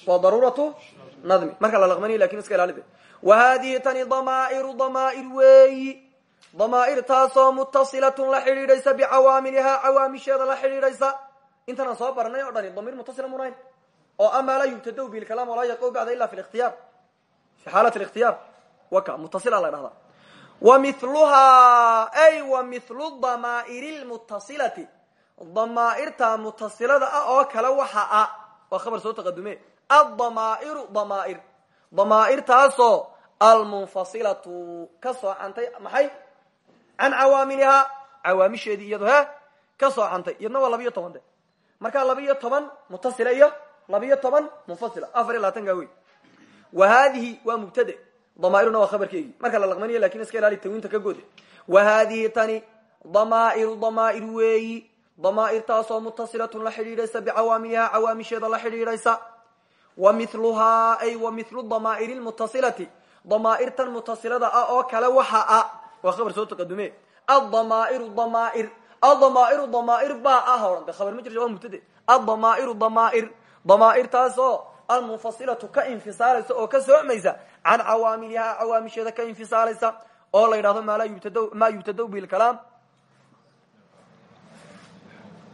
S1: waa daruuratu nadmi marka la laqmaniyo laakiin iska ilaalide wa haadihi tani damaa'iru damaa'ir weeyi damaa'ir taasoo mutasilatun la xidhiidhaysa bicawaamilihaa cawaamisheeda la xidhiidhaysa intanaan soo baranay o dhani damiir mutasila munayn oo amaa laa yubtadaw bihi lkalaam walaa yaqow bacda ila fi likhtiyaar fi xaalat likhtiyaar waka mutasila la dhahdaa wa miluhaa ay wa milu damaa'iri lmutasilati damaa'irta mutasilada ah oo kale waxa ah waa khabar soo taqadume addamaa'iru damaa'ir. Damaa'irtaasoo almunfasilatu ka soocantay maxay? Can cawaamilihaa cawaamisheedii iyado he ka soocantay iyadna waa laba iyo toban de. Markaa laba iyo toban mutasila iyo laba iyo toban munfasila damaa'iruna waa khabarkeygii marka la laqmaniyo laakiin iska ilaali tawiinta ka goode. Wa haadihi tani damaa'iru damaa'ir weeyi. Damaa'irtaasoo mutasilatun la xidhiidhaysa bicawaamilihaa cawaamisheeda la xidhiidhaysa. Wa miluhaa ay wa milu damaa'iri lmutasilati damaa'irtan mutasilada ah oo kale waxa ah waa khabar soo taqadume addamaa'iru damaa'ir. Addamaa'iru damaa'ir baa ah ohan de khabar ma jirta waa mubtade. Addamaa'iru damaa'ir. Almunfasilatu ka infisaalaysa oo ka soocmaysa can cawaamilihaa cawaamisheeda ka infisaalaysa oo la yidhahdo maa yubtad maa yubtadaw bihi lkalaam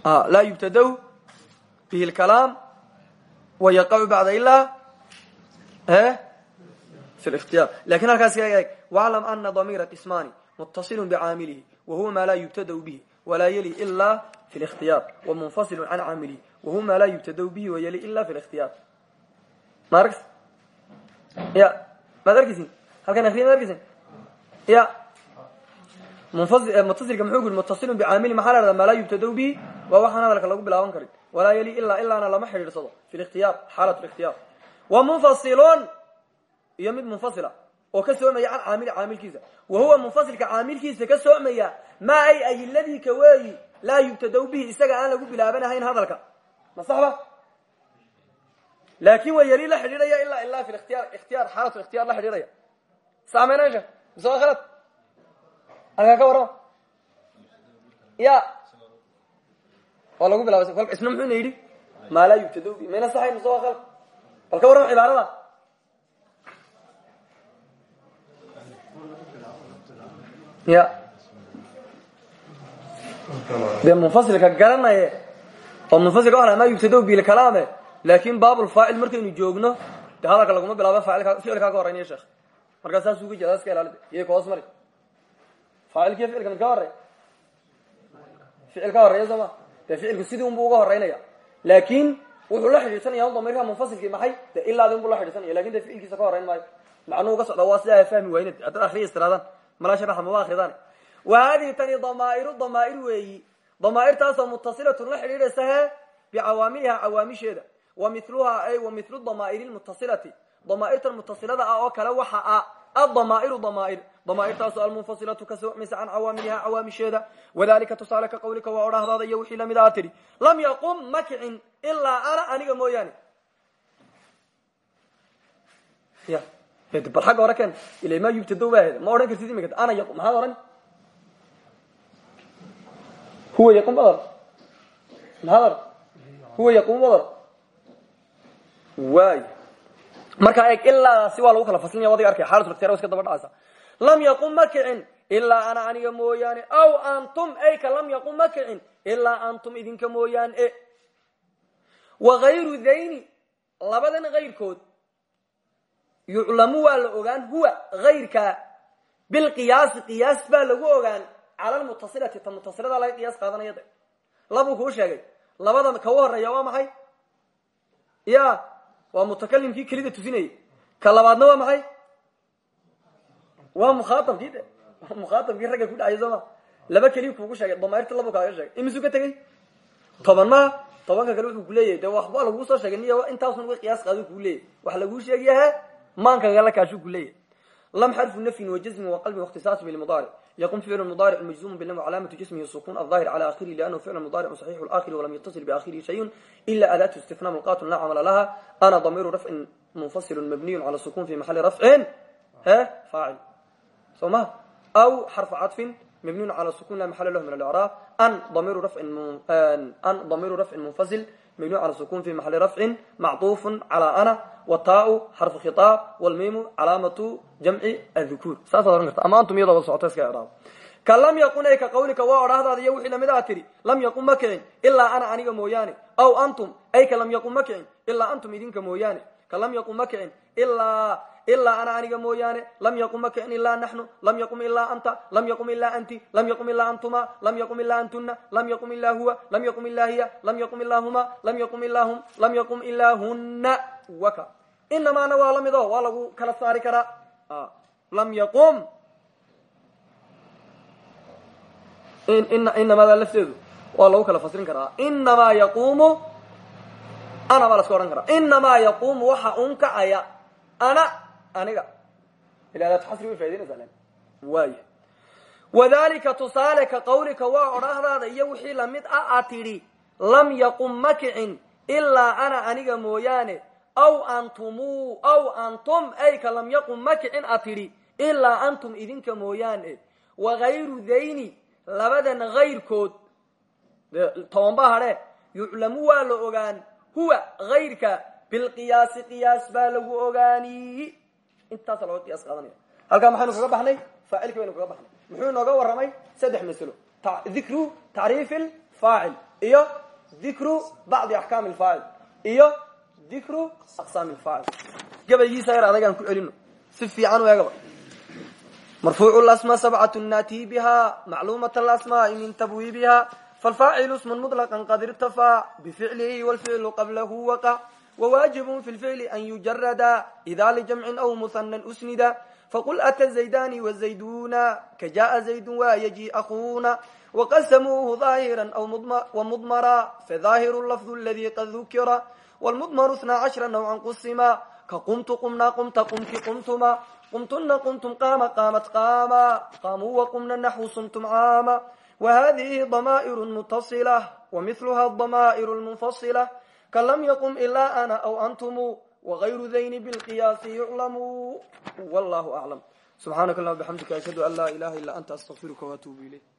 S1: laa yubtadaw bihi lkalaam wayaqacu bacda ilaa fi lاkhtiyaar lakin halkaas eeg waclam ana damiira qismaani mutaصilu bcaamilihi wahuwa maa laa yubtadaw bihi walaa yali ila fi اlاkhtiyaar wamunfasilu can caamilihi wahuwa maa laa yubtadaw bihi wayali ila fi اlاkhtiyaar ma args ya maad arkeysin halkan akriya maad arkeysin ya. Eh, Mutasilka muxuu ku yiri mutasilun bicaamili maxaa la hahdaa maa laa yubtadau bihi waa waxaan hadalka lagu bilaaban karin. Walaa yali ilaa ilaana lama xidhiidsado fi likhtiyaar xaalat likhtiyaar wa munfasilun iyo mid munfasila oo ka soomaya can caamili caamilkiisa wa huwa munfasilka caamilkiisa ka soomaya maa ay ayiladii kaweeyi laa yubtadau bihi isaga aan lagu bilaabanahayn hadalka. Ma saxba? Laakin waa yali la xidhiidhaya ilaa ilaa fi ikhtiyaar ikhtiyaar xaalat ikhtiyar la xidhiidhaya. Sameynasha mise waa khalad? Halkaa ka warrama ya. Waa lagu bilaabay kolka isna muxuuna yidhi? Maa laa yubtadaw bihi mayna saxayn mise waa khalad. Bal ka warrama cibaarada. Ya. Dee munfasilka garanaye oo munfasilka ma yubtado bilkalaame laakin baabulfaacil markaynu joogno de hadalka laguma bilaaba ficilkaa ka horeynaya sheekh markaa saas uga jeeda iska ilaalida iyay ka mari. Faacilkiiyo ficilka mid ka horey ficil ka horreeya soo ma dee sidii unbu uga horeynaya laakin wuxuu la xidhiidsanaya damirka munfasilkii maxay de ilaadi unbu la xidhiidsanaya laakiin de ficilkiisa ka horeyn maayo. Macnuhu ka socda waa sidaa fahmi waynad haddaad akriya istiraadaan. Mala sharaxa maba akridaan wa tani damaa'iru damaa'ir weeyi. Damaairtaasoo mutasilatun la xidhiidhaysa he bicawaamiliha cawaamisheeda wa miluhaa ay wa milu damaa'iri lmutasilati damaairtan mutasilada ah oo kale waxa ah addamaa'iru damaa'ir. Damaairtaasoo almunfasilatu ka soocmaysa can cawaamiliha cawaamisheeda wadalika tusaale ka qawlika waa odhahdaada iyo wixii la mid aa tidhi lam yaqum ma kicin ilaa ana aniga mooyaane. Ya bal xagga hore ken ila ma yubtado baa heda ma odhan kartid imika ana yaqum maxaad ohan huwa yaqum badar maxaad ohan huwa yaqum badar waay markaa eeg ilaasi waa lagu kala faslinaya wadiga arkay xaalat ikhtiyaar iska daba dhacaysa. Lam yaqum ma kicin ilaa ana aniga mooyaane. Aw antum ay ka lam yaqum ma kicin ilaa antum idinka mooyaan e wagayru dayni labadan kayrkood yuclamu waa la ogaan huwa ayrka bilqiyaasi qiyaas baa lagu ogaan. Cala lmutasilati ta mutasilada laga qiyaas qaadanaya de labuu kuu sheegay labadan ka u horreeya waa maxay? Ya waa mutakalimkii kelida tusinayay ka labaadna waa maxay? Waa mukhaaabkii de. Mukhaaabkii ragga ku dhacay sooma laba keliya kuugu sheegay. Damayrta labu kaaga sheegay. Imisuu ka tegey toban maha tobanka kale wuxuu kuleeyahay de waxba laguu soo sheegay niy intaasun uga qiyaas qaado kuu leeyahy waxa laguu sheegayahe maankagala kaashuu kuleeyahay lm xarfu nafyin wajasmin waqalbin waاkhtisaas bilmudaaric yaqum ficlu mudaaric majzumu bilam calaamatu jismihi sukun aلظahir cala akhirihi liannahu ficlu mudaaric صaxiixu اlakhiri walam yatasil biakhirihi shayun ila adaatu istifna mulqatun la camala laha ana damiru rafcin munfasilu mabniyu cala sukun fi maxali rafcin he faacil so ma aw xarfu caطfin mبني على السكون لا محل له من الإعراب أن ضمير رفع أن ضمير رفع منفصل مبني على السكون في محل رفع معطوف على أنا wataau xarfu khiaab wlmiimu calaamatu jamci adukuur saasaad ohan karta ama antum iyadoo wal socoto iska idhaado ka lam yaqunay ka qawlika waa odhaahdaada iyo wixii la mid aa tiri lam yaqun ma kicin ilaa ana aniga mooyaane aw antum ay ka lam yaqun ma kicin ilaa antum idinka mooyaane ka lam yaqun ma kicin ilaa ilaa ana aniga mooyaane lam yaqum ma kicin ilaa naxnu lam yaqum ilaa anta lam yaqum ilaa anti lam yaqum ilaa antuma lam yaqum ilaa antuna lam yaqum ilaa huwa lam yaqum ilaa hiya lam yaqum ilaa huma lam yaqum ilaa hum lam yaqum ilaa huna waka inamaana waa la mid o waa lagu kala saari karaa lam yaqum inamada lafteedu waa lagu kala fasrin karaa inamaa yaqumu ana baa la iska odhan karaa inamaa yaqumu waxa un kacaya ana aniga ila xasri way faidinaysaa waaya wadalika tusaale ka qawlika waa odhahdaada iyo wixii la mid ah a tidhi lam yaqum ma kicin ilaa ana aniga mooyaane aw antumu aw antum ay ka lam yaqum ma kicin a tidhi antum idinka mooyaane. Wagayru dayni labadan hayrkood tobanba hadhe yuclamu waa la ogaan huwa hayrka bilqiyaasi qiyaas baa lagu ogaani. Intaasa looga qiyaas qaadanaya. Halkaa maxaynu kaga baxnay? Faacilki baynu kaga baxnay. Muxuu inooga warramay? Saddex maslo dikru tacriif lfaacil iyo dikru bacdi axkaami lfaacil iyo dikru aqsaami lfaacil gabaygiisa yar adagaan ku celino si fiican u eegaba marfuucu lasma sabcatu naatihi biha macluumat lasmaai min tabwiibiha falfaacilu smun muطlaqan qad irtafaa bificlihi wlficlu qablahu waqac wwaajib fi lficli an yujarada ida ljamcin aw muhanan usnida faqul ata zaydani wazayduna kajaءa zaydu wayaji akuna waqasamuuhu ظaahira wmudmara fadaahiru lafظ ladi qad dukira wlmudmaru اثna cashra nawcan qusima kaqumtu qumna qumta qumti qumtuma qumtuna qumtum qaama qaamat qaama qaamuu waqumna naxwu sumtum caama wahadihi damaa'iru mutasila wamihluha damaa'iru lmunfasila kalam yaqum ilaa ana aw antumu wagayru dayni bilqiyaasi yuclamu wallahu aclam subxaanaka allahuma bxamdika ashhadu an laa ilaha illa anta astaqfiruka waatuubu ilayk